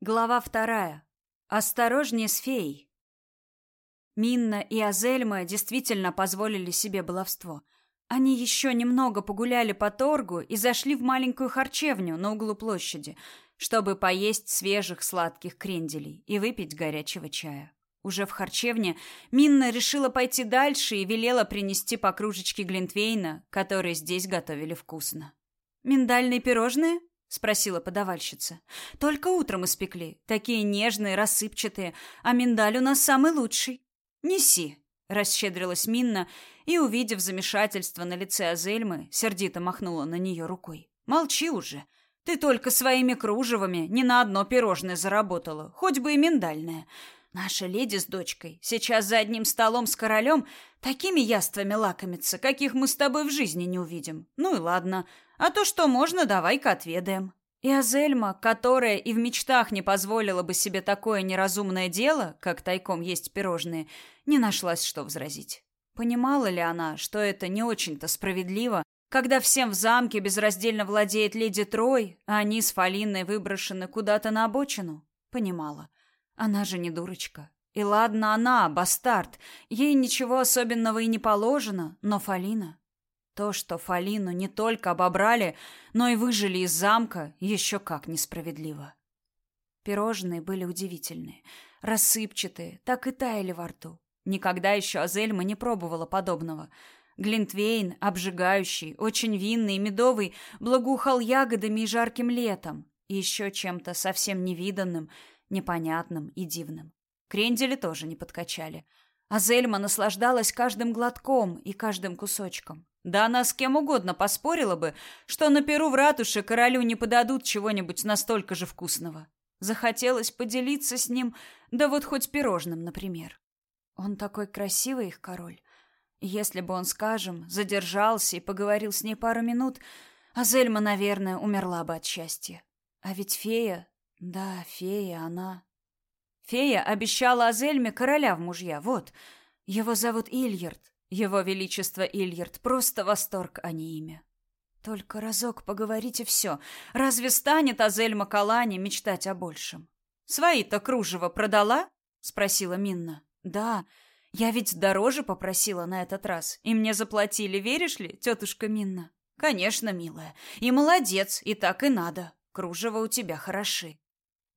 Глава вторая. Осторожнее с феей. Минна и Азельма действительно позволили себе баловство. Они еще немного погуляли по торгу и зашли в маленькую харчевню на углу площади, чтобы поесть свежих сладких кренделей и выпить горячего чая. Уже в харчевне Минна решила пойти дальше и велела принести по кружечке глинтвейна, которые здесь готовили вкусно. «Миндальные пирожные?» — спросила подавальщица. «Только утром испекли. Такие нежные, рассыпчатые. А миндаль у нас самый лучший». «Неси», — расщедрилась Минна и, увидев замешательство на лице Азельмы, сердито махнула на нее рукой. «Молчи уже. Ты только своими кружевами ни на одно пирожное заработала, хоть бы и миндальное. Наша леди с дочкой сейчас за одним столом с королем такими яствами лакомится, каких мы с тобой в жизни не увидим. Ну и ладно, а то, что можно, давай-ка отведаем. И Азельма, которая и в мечтах не позволила бы себе такое неразумное дело, как тайком есть пирожные, не нашлась, что возразить. Понимала ли она, что это не очень-то справедливо, когда всем в замке безраздельно владеет леди Трой, а они с Фалиной выброшены куда-то на обочину? Понимала. Она же не дурочка. И ладно она, бастард, ей ничего особенного и не положено, но Фалина... То, что Фалину не только обобрали, но и выжили из замка, еще как несправедливо. Пирожные были удивительные, рассыпчатые, так и таяли во рту. Никогда еще Азельма не пробовала подобного. Глинтвейн, обжигающий, очень винный и медовый, благоухал ягодами и жарким летом, и еще чем-то совсем невиданным, непонятным и дивным. Крендели тоже не подкачали. А Зельма наслаждалась каждым глотком и каждым кусочком. Да она с кем угодно поспорила бы, что на перу в ратуше королю не подадут чего-нибудь настолько же вкусного. Захотелось поделиться с ним, да вот хоть пирожным, например. Он такой красивый, их король. Если бы он, скажем, задержался и поговорил с ней пару минут, Азельма, наверное, умерла бы от счастья. А ведь фея... Да, фея, она... Фея обещала Азельме короля в мужья, вот. Его зовут Ильярд. Его Величество Ильярд. Просто восторг, а не имя. Только разок поговорите все. Разве станет Азельма Калани мечтать о большем? «Свои-то кружева продала?» — спросила Минна. «Да, я ведь дороже попросила на этот раз, и мне заплатили, веришь ли, тетушка Минна?» «Конечно, милая. И молодец, и так и надо. Кружева у тебя хороши».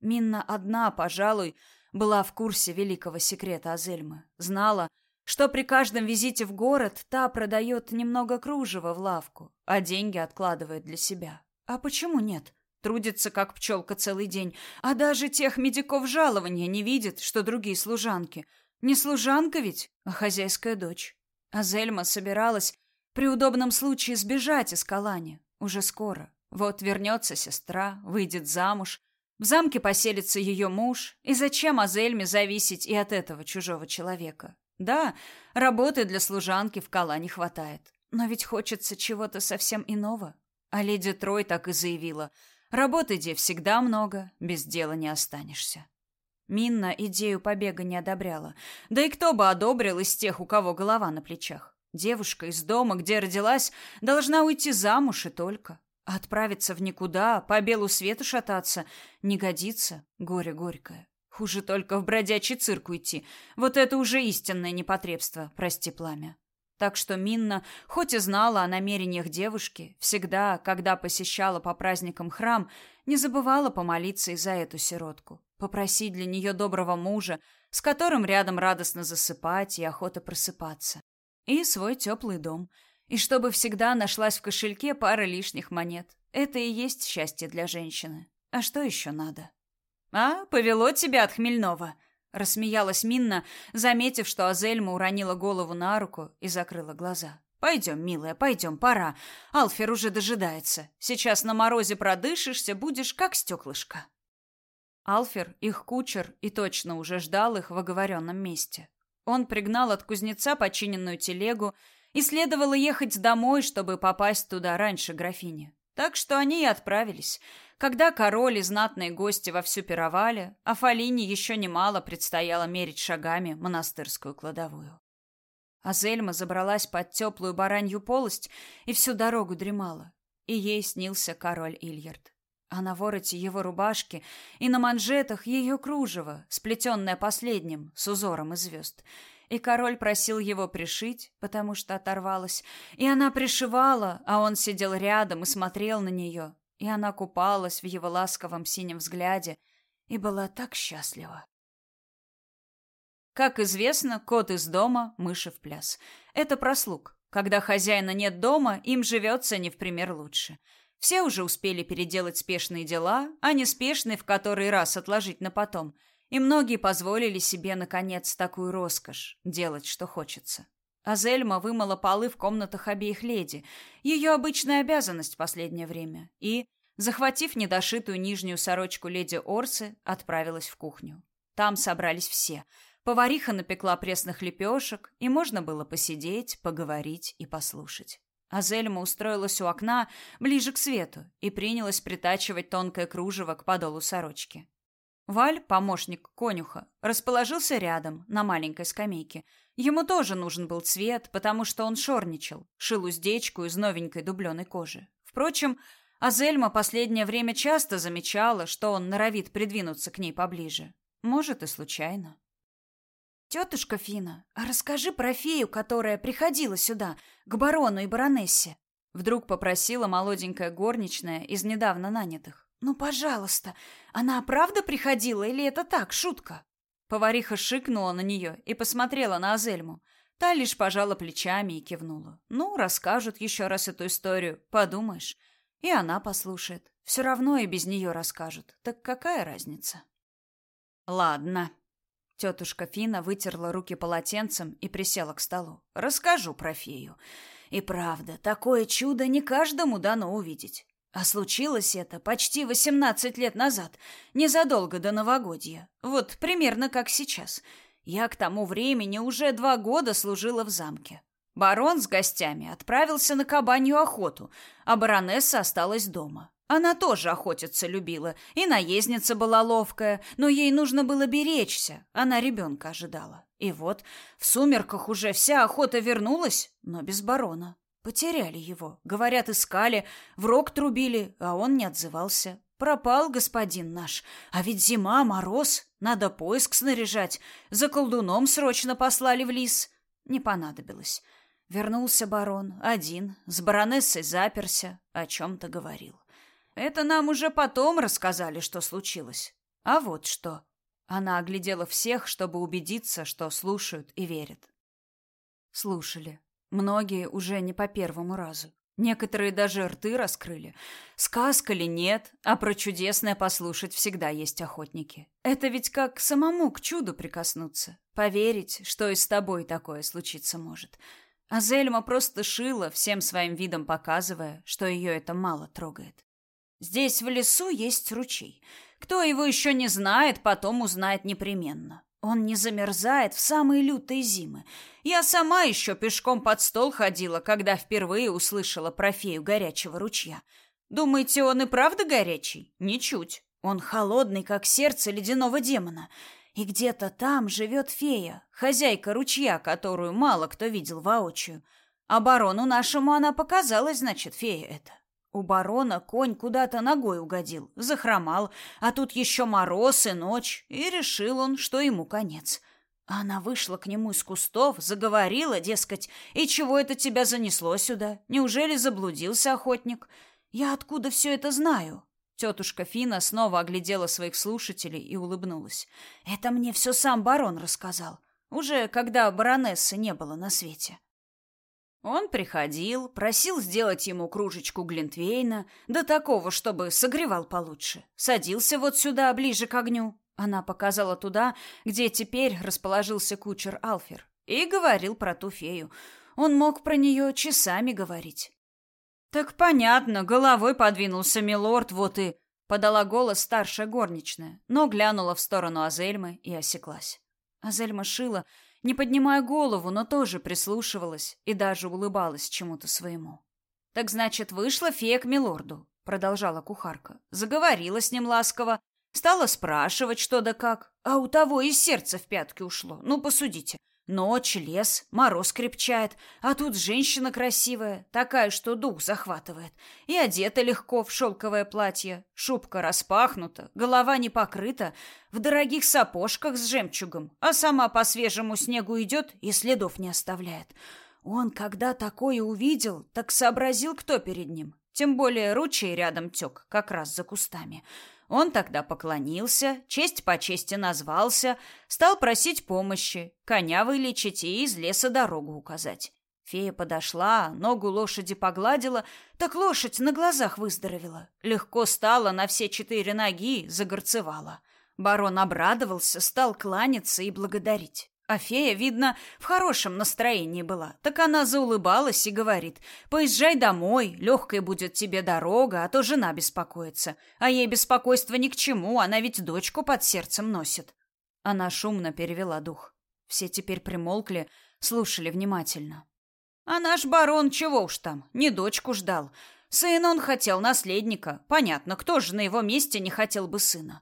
Минна одна, пожалуй, была в курсе великого секрета Азельмы. Знала, что при каждом визите в город та продает немного кружева в лавку, а деньги откладывает для себя. А почему нет? Трудится, как пчелка целый день, а даже тех медиков жалования не видит, что другие служанки. Не служанка ведь, а хозяйская дочь. Азельма собиралась при удобном случае сбежать из Калани. Уже скоро. Вот вернется сестра, выйдет замуж, в замке поселится ее муж, и зачем Азельме зависеть и от этого чужого человека? Да, работы для служанки в Кала не хватает, но ведь хочется чего-то совсем иного. А леди Трой так и заявила: работы где всегда много, без дела не останешься. Минна идею побега не одобряла. Да и кто бы одобрил из тех, у кого голова на плечах? Девушка из дома, где родилась, должна уйти замуж и только. Отправиться в никуда, по белу свету шататься, не годится, горе горькое. Хуже только в бродячий цирк уйти. Вот это уже истинное непотребство, прости пламя. Так что Минна, хоть и знала о намерениях девушки, всегда, когда посещала по праздникам храм, не забывала помолиться и за эту сиротку, попросить для нее доброго мужа, с которым рядом радостно засыпать и охота просыпаться. И свой теплый дом — и чтобы всегда нашлась в кошельке пара лишних монет. Это и есть счастье для женщины. А что еще надо? А, повело тебя от хмельного, рассмеялась Минна, заметив, что Азельма уронила голову на руку и закрыла глаза. Пойдем, милая, пойдем, пора. Алфер уже дожидается. Сейчас на морозе продышишься, будешь как стеклышко. Алфер, их кучер, и точно уже ждал их в оговоренном месте. Он пригнал от кузнеца починенную телегу и следовало ехать домой, чтобы попасть туда раньше графини. Так что они и отправились. Когда король и знатные гости вовсю пировали, а Фалине еще немало предстояло мерить шагами монастырскую кладовую. Азельма забралась под теплую баранью полость и всю дорогу дремала. И ей снился король Ильярд. а на вороте его рубашки и на манжетах ее кружево, сплетенное последним, с узором из звезд. И король просил его пришить, потому что оторвалась, и она пришивала, а он сидел рядом и смотрел на нее, и она купалась в его ласковом синем взгляде и была так счастлива. Как известно, кот из дома, мыши в пляс. Это прослуг. Когда хозяина нет дома, им живется не в пример лучше. Все уже успели переделать спешные дела, а неспешные в который раз отложить на потом. И многие позволили себе, наконец, такую роскошь – делать, что хочется. Азельма вымыла полы в комнатах обеих леди, ее обычная обязанность в последнее время, и, захватив недошитую нижнюю сорочку леди Орсы, отправилась в кухню. Там собрались все. Повариха напекла пресных лепешек, и можно было посидеть, поговорить и послушать. Азельма устроилась у окна, ближе к свету, и принялась притачивать тонкое кружево к подолу сорочки. Валь, помощник конюха, расположился рядом, на маленькой скамейке. Ему тоже нужен был цвет, потому что он шорничал, шил уздечку из новенькой дубленой кожи. Впрочем, Азельма последнее время часто замечала, что он норовит придвинуться к ней поближе. Может, и случайно. «Тетушка Фина, расскажи про фею, которая приходила сюда, к барону и баронессе», вдруг попросила молоденькая горничная из недавно нанятых. «Ну, пожалуйста, она правда приходила или это так, шутка?» Повариха шикнула на нее и посмотрела на Азельму. Та лишь пожала плечами и кивнула. «Ну, расскажут еще раз эту историю, подумаешь. И она послушает. Все равно и без нее расскажут. Так какая разница?» «Ладно», Тетушка Фина вытерла руки полотенцем и присела к столу. «Расскажу про фею. И правда, такое чудо не каждому дано увидеть. А случилось это почти восемнадцать лет назад, незадолго до новогодья. Вот примерно как сейчас. Я к тому времени уже два года служила в замке. Барон с гостями отправился на кабанью охоту, а баронесса осталась дома. Она тоже охотиться любила, и наездница была ловкая, но ей нужно было беречься, она ребенка ожидала. И вот в сумерках уже вся охота вернулась, но без барона. Потеряли его. Говорят, искали, в рог трубили, а он не отзывался. Пропал господин наш. А ведь зима, мороз, надо поиск снаряжать. За колдуном срочно послали в лис. Не понадобилось. Вернулся барон, один, с баронессой заперся, о чем-то говорил. Это нам уже потом рассказали, что случилось. А вот что. Она оглядела всех, чтобы убедиться, что слушают и верят. Слушали. Многие уже не по первому разу. Некоторые даже рты раскрыли. Сказка ли нет, а про чудесное послушать всегда есть охотники. Это ведь как самому к чуду прикоснуться. Поверить, что и с тобой такое случиться может. А Зельма просто шила, всем своим видом показывая, что ее это мало трогает. Здесь в лесу есть ручей. Кто его еще не знает, потом узнает непременно. Он не замерзает в самые лютые зимы. Я сама еще пешком под стол ходила, когда впервые услышала про фею горячего ручья. Думаете, он и правда горячий? Ничуть. Он холодный, как сердце ледяного демона. И где-то там живет фея, хозяйка ручья, которую мало кто видел воочию. Барону нашему она показалась, значит, фея эта. У барона конь куда-то ногой угодил, захромал, а тут еще мороз и ночь, и решил он, что ему конец. Она вышла к нему из кустов, заговорила, дескать, «И чего это тебя занесло сюда? Неужели заблудился охотник? Я откуда все это знаю?» Тетушка Фина снова оглядела своих слушателей и улыбнулась. «Это мне все сам барон рассказал, уже когда баронессы не было на свете». Он приходил, просил сделать ему кружечку глинтвейна, да такого, чтобы согревал получше. Садился вот сюда, ближе к огню. Она показала туда, где теперь расположился кучер Алфер, и говорил про ту фею. Он мог про нее часами говорить. Так понятно, головой подвинулся милорд, вот и подала голос старшая горничная, но глянула в сторону Азельмы и осеклась. Азельма шила не поднимая голову, но тоже прислушивалась и даже улыбалась чему-то своему. «Так значит, вышла фея к милорду», — продолжала кухарка. Заговорила с ним ласково, стала спрашивать, что да как, а у того из сердца в пятки ушло. Ну, посудите. Ночь, лес, мороз крепчает, а тут женщина красивая, такая, что дух захватывает. И одета легко в шелковое платье, шубка распахнута, голова не покрыта, в дорогих сапожках с жемчугом, а сама по свежему снегу идет и следов не оставляет. Он, когда такое увидел, так сообразил, кто перед ним. Тем более ручей рядом тек, как раз за кустами. Он тогда поклонился, честь по чести назвался, стал просить помощи, коня вылечить и из леса дорогу указать. Фея подошла, ногу лошади погладила, так лошадь на глазах выздоровела. Легко стала на все четыре ноги, загорцевала. Барон обрадовался, стал кланяться и благодарить. А фея, видно, в хорошем настроении была. Так она заулыбалась и говорит, «Поезжай домой, легкой будет тебе дорога, а то жена беспокоится. А ей беспокойство ни к чему, она ведь дочку под сердцем носит». Она шумно перевела дух. Все теперь примолкли, слушали внимательно. А наш барон чего уж там, не дочку ждал. Сын он хотел наследника. Понятно, кто же на его месте не хотел бы сына.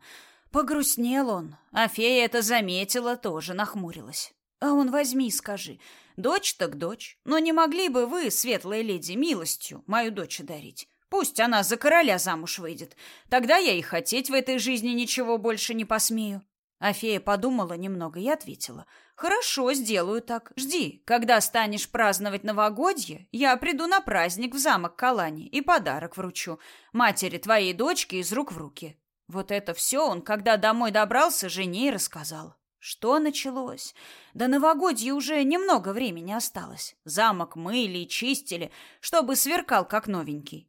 Погрустнел он, а фея это заметила, тоже нахмурилась. А он возьми и скажи, дочь так дочь, но не могли бы вы, светлая леди, милостью мою дочь дарить? Пусть она за короля замуж выйдет. Тогда я и хотеть в этой жизни ничего больше не посмею. А подумала немного и ответила. «Хорошо, сделаю так. Жди. Когда станешь праздновать новогодье, я приду на праздник в замок Калани и подарок вручу. Матери твоей дочки из рук в руки. Вот это все он, когда домой добрался, жене и рассказал. Что началось? До новогодья уже немного времени осталось. Замок мыли и чистили, чтобы сверкал как новенький.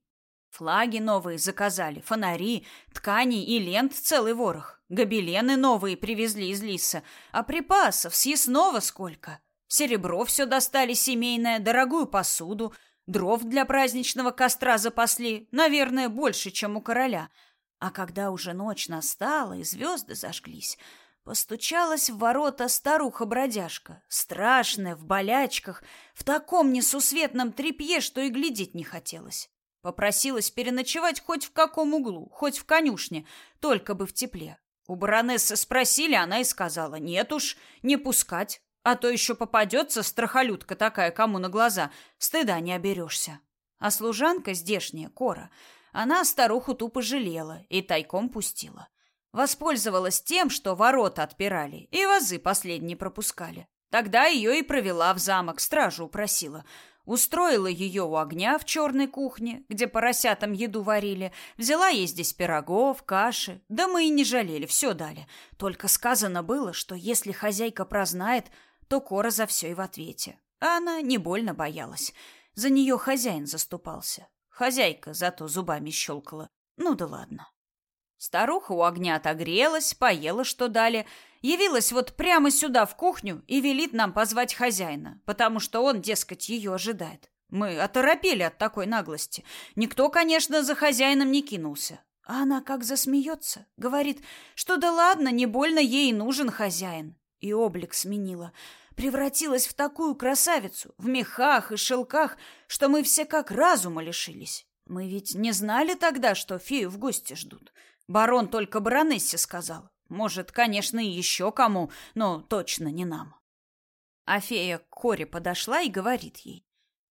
Флаги новые заказали, фонари, ткани и лент целый ворох. Гобелены новые привезли из Лиса, а припасов съестного сколько. Серебро все достали семейное, дорогую посуду, дров для праздничного костра запасли, наверное, больше, чем у короля — а когда уже ночь настала и звезды зажглись, постучалась в ворота старуха-бродяжка, страшная, в болячках, в таком несусветном тряпье, что и глядеть не хотелось. Попросилась переночевать хоть в каком углу, хоть в конюшне, только бы в тепле. У баронессы спросили, она и сказала, нет уж, не пускать, а то еще попадется страхолюдка такая кому на глаза, стыда не оберешься. А служанка здешняя, Кора, она старуху тупо жалела и тайком пустила. Воспользовалась тем, что ворота отпирали и вазы последние пропускали. Тогда ее и провела в замок, стражу упросила. Устроила ее у огня в черной кухне, где поросятам еду варили. Взяла ей здесь пирогов, каши. Да мы и не жалели, все дали. Только сказано было, что если хозяйка прознает, то Кора за все и в ответе. А она не больно боялась. За нее хозяин заступался. Хозяйка зато зубами щелкала. Ну да ладно. Старуха у огня отогрелась, поела, что дали, явилась вот прямо сюда в кухню и велит нам позвать хозяина, потому что он, дескать, ее ожидает. Мы оторопели от такой наглости. Никто, конечно, за хозяином не кинулся. А она как засмеется, говорит, что да ладно, не больно ей нужен хозяин. И облик сменила превратилась в такую красавицу, в мехах и шелках, что мы все как разума лишились. Мы ведь не знали тогда, что фею в гости ждут. Барон только баронессе сказал. Может, конечно, и еще кому, но точно не нам. А фея к Коре подошла и говорит ей.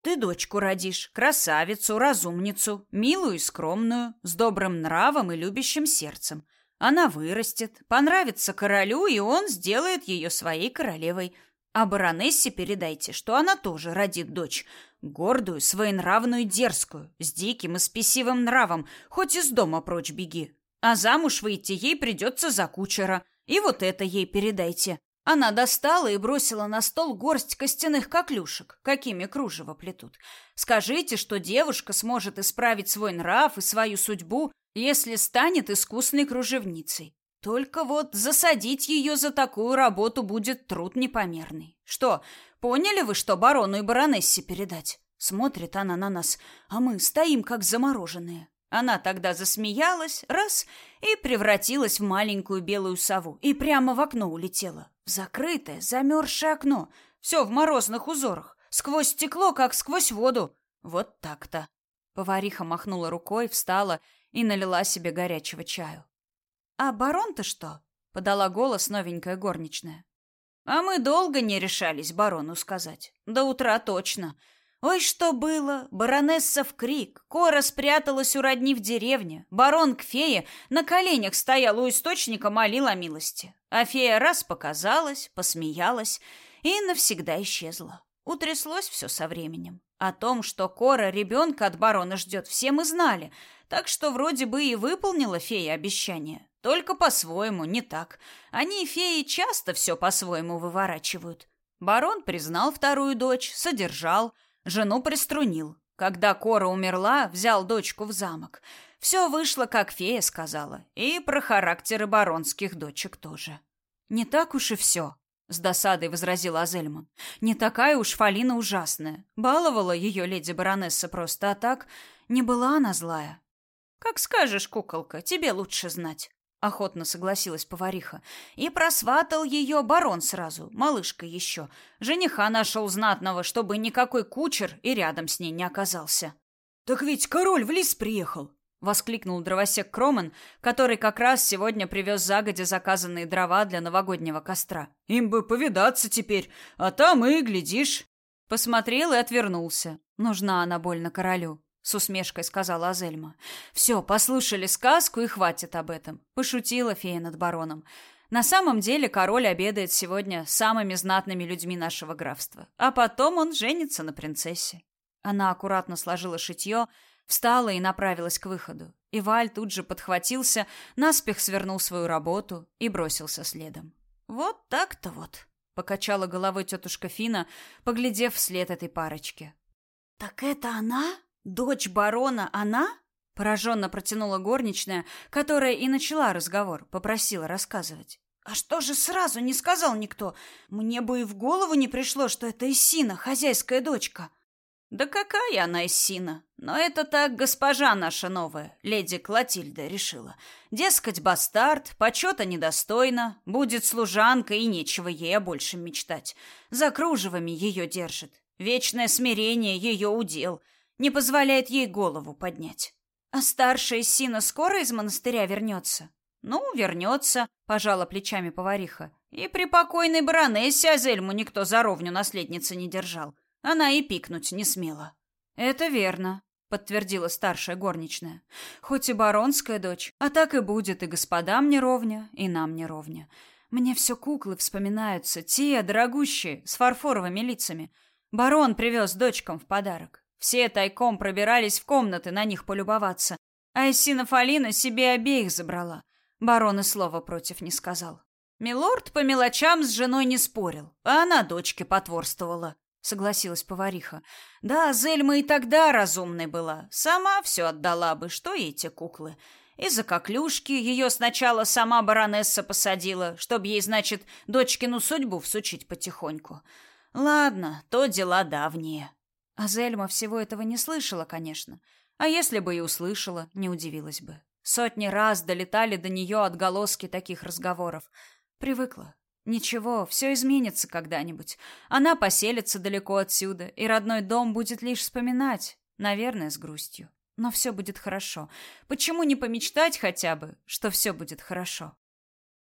Ты дочку родишь, красавицу, разумницу, милую и скромную, с добрым нравом и любящим сердцем. Она вырастет, понравится королю, и он сделает ее своей королевой – а баронессе передайте, что она тоже родит дочь, гордую, своенравную дерзкую, с диким и спесивым нравом, хоть из дома прочь беги. А замуж выйти ей придется за кучера. И вот это ей передайте. Она достала и бросила на стол горсть костяных коклюшек, какими кружево плетут. Скажите, что девушка сможет исправить свой нрав и свою судьбу, если станет искусной кружевницей. Только вот засадить ее за такую работу будет труд непомерный. Что, поняли вы, что барону и баронессе передать? Смотрит она на нас, а мы стоим как замороженные. Она тогда засмеялась, раз, и превратилась в маленькую белую сову, и прямо в окно улетела. В закрытое, замерзшее окно. Все в морозных узорах. Сквозь стекло, как сквозь воду. Вот так-то. Повариха махнула рукой, встала и налила себе горячего чаю. «А барон-то что?» — подала голос новенькая горничная. А мы долго не решались барону сказать. До утра точно. Ой, что было! Баронесса в крик. Кора спряталась у родни в деревне. Барон к фее на коленях стоял у источника, молил о милости. А фея раз показалась, посмеялась и навсегда исчезла. Утряслось все со временем. О том, что Кора ребенка от барона ждет, все мы знали, так что вроде бы и выполнила фея обещание. Только по-своему, не так. Они, феи, часто все по-своему выворачивают. Барон признал вторую дочь, содержал, жену приструнил. Когда Кора умерла, взял дочку в замок. Все вышло, как фея сказала, и про характеры баронских дочек тоже. Не так уж и все, с досадой возразила Азельман. Не такая уж Фалина ужасная. Баловала ее леди баронесса просто, а так не была она злая. Как скажешь, куколка, тебе лучше знать. Охотно согласилась повариха. И просватал ее барон сразу, малышка еще. Жениха нашел знатного, чтобы никакой кучер и рядом с ней не оказался. «Так ведь король в лес приехал!» — воскликнул дровосек Кроман, который как раз сегодня привез загодя заказанные дрова для новогоднего костра. «Им бы повидаться теперь, а там и, глядишь...» Посмотрел и отвернулся. Нужна она больно королю с усмешкой сказала Азельма. Все, послушали сказку и хватит об этом, пошутила фея над бароном. На самом деле король обедает сегодня с самыми знатными людьми нашего графства, а потом он женится на принцессе. Она аккуратно сложила шитье, встала и направилась к выходу. И тут же подхватился, наспех свернул свою работу и бросился следом. Вот так-то вот, покачала головой тетушка Фина, поглядев вслед этой парочке. Так это она? «Дочь барона она?» Пораженно протянула горничная, которая и начала разговор, попросила рассказывать. «А что же сразу не сказал никто? Мне бы и в голову не пришло, что это Иссина, хозяйская дочка». «Да какая она Иссина? Но это так госпожа наша новая, леди Клотильда, решила. Дескать, бастард, почета недостойна, будет служанка и нечего ей о большем мечтать. За кружевами ее держит. Вечное смирение ее удел» не позволяет ей голову поднять. А старшая Сина скоро из монастыря вернется? Ну, вернется, пожала плечами повариха. И при покойной баронессе Азельму никто за ровню наследницы не держал. Она и пикнуть не смела. Это верно, подтвердила старшая горничная. Хоть и баронская дочь, а так и будет и господам не ровня, и нам не ровня. Мне все куклы вспоминаются, те дорогущие, с фарфоровыми лицами. Барон привез дочкам в подарок. Все тайком пробирались в комнаты на них полюбоваться, а Эссина Фалина себе обеих забрала. Барон и слова против не сказал. Милорд по мелочам с женой не спорил, а она дочке потворствовала, согласилась повариха. Да, Зельма и тогда разумной была, сама все отдала бы, что ей те куклы. Из-за коклюшки ее сначала сама баронесса посадила, чтобы ей, значит, дочкину судьбу всучить потихоньку. Ладно, то дела давние. А Зельма всего этого не слышала, конечно. А если бы и услышала, не удивилась бы. Сотни раз долетали до нее отголоски таких разговоров. Привыкла. Ничего, все изменится когда-нибудь. Она поселится далеко отсюда, и родной дом будет лишь вспоминать, наверное, с грустью. Но все будет хорошо. Почему не помечтать хотя бы, что все будет хорошо?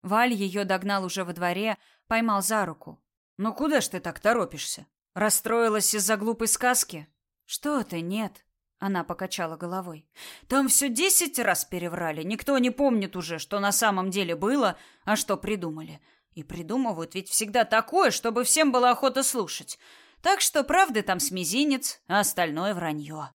Валь ее догнал уже во дворе, поймал за руку. «Ну куда ж ты так торопишься?» Расстроилась из-за глупой сказки? Что ты, нет. Она покачала головой. Там все десять раз переврали. Никто не помнит уже, что на самом деле было, а что придумали. И придумывают ведь всегда такое, чтобы всем было охота слушать. Так что правды там с мизинец, а остальное вранье.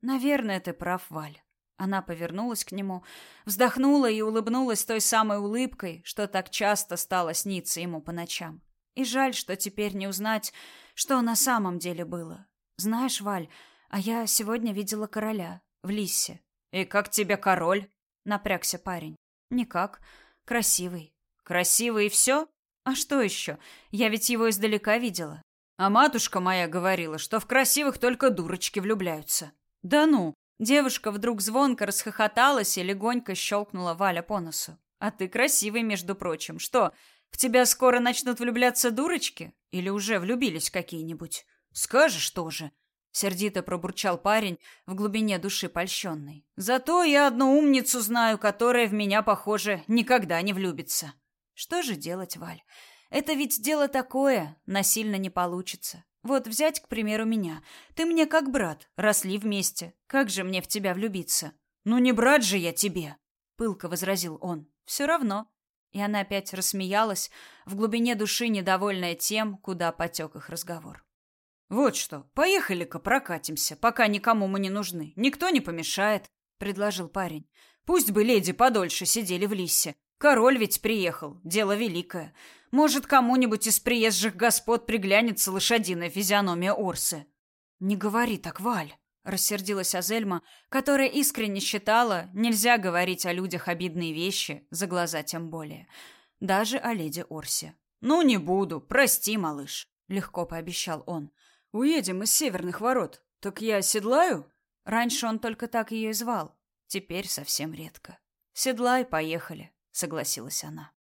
Наверное, ты прав, Валь. Она повернулась к нему, вздохнула и улыбнулась той самой улыбкой, что так часто стало сниться ему по ночам. И жаль, что теперь не узнать, что на самом деле было. Знаешь, Валь, а я сегодня видела короля в Лиссе. И как тебе король? Напрягся парень. Никак. Красивый. Красивый и все? А что еще? Я ведь его издалека видела. А матушка моя говорила, что в красивых только дурочки влюбляются. Да ну! Девушка вдруг звонко расхохоталась и легонько щелкнула Валя по носу. А ты красивый, между прочим. Что, в тебя скоро начнут влюбляться дурочки? Или уже влюбились какие-нибудь? Скажешь тоже. Сердито пробурчал парень, в глубине души польщенный. Зато я одну умницу знаю, которая в меня, похоже, никогда не влюбится. Что же делать, Валь? Это ведь дело такое, насильно не получится. Вот взять, к примеру, меня. Ты мне как брат, росли вместе. Как же мне в тебя влюбиться? Ну не брат же я тебе, пылко возразил он. Все равно. И она опять рассмеялась, в глубине души недовольная тем, куда потек их разговор. Вот что, поехали-ка прокатимся, пока никому мы не нужны. Никто не помешает, предложил парень. Пусть бы леди подольше сидели в лисе. Король ведь приехал, дело великое. Может, кому-нибудь из приезжих господ приглянется лошадиная физиономия Орсы. Не говори так, Валь, рассердилась Азельма, которая искренне считала, нельзя говорить о людях обидные вещи, за глаза тем более, даже о леди Орсе. Ну не буду, прости, малыш, легко пообещал он. Уедем из северных ворот. Так я седлаю? Раньше он только так ее и звал, теперь совсем редко. Седлай, поехали, согласилась она.